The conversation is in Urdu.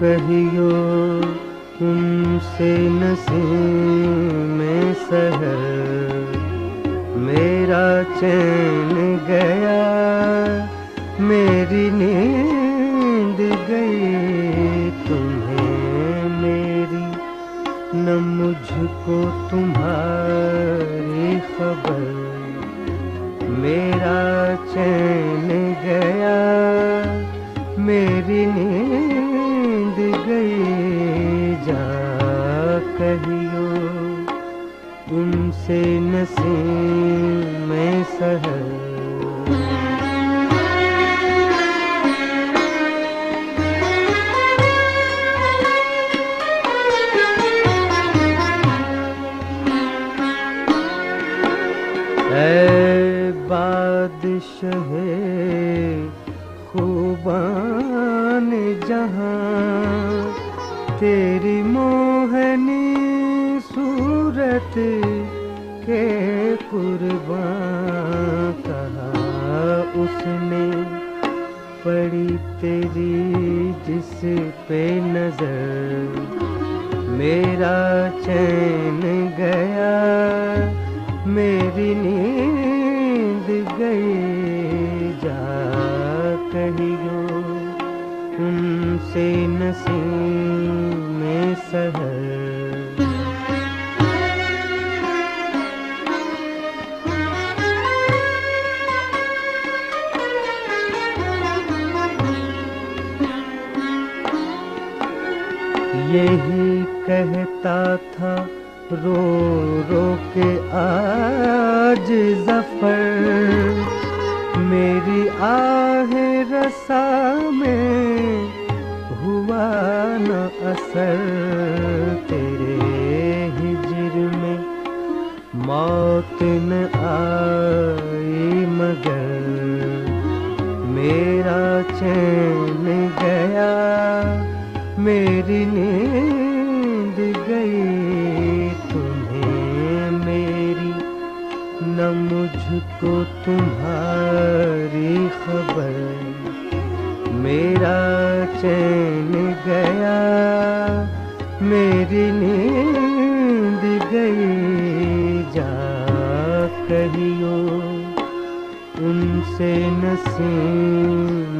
کہیو ان سے نسیم میں سہر، میرا چین گیا، میری نیند گئی، تمہیں میری نہ مجھ کو تمہاری خبر۔ میرا چین گیا، میری نیند سے نسیم میں سہر اے بادشاہ خوبان جہاں تیری موہنی صورت کے قربان کہا اس نے۔ پڑی تیری جس پہ نظر۔ میرا چین گیا۔ میری نیند گئی۔ جا کہیو ان سے نسیم میں سہر۔ یہی کہتا تھا، رو رو کے آج ظفر۔ میری آہ رسا میں ہوا نہ اثر۔ تیرے ہجر میں موت نہ آئی مگر۔ میرا چین میری نیند گئی تمہیں میری، نہ مجھ کو تمہاری خبر۔ میرا چین گیا، میری نیند گئی۔ جا کہیو، ان سے نسیم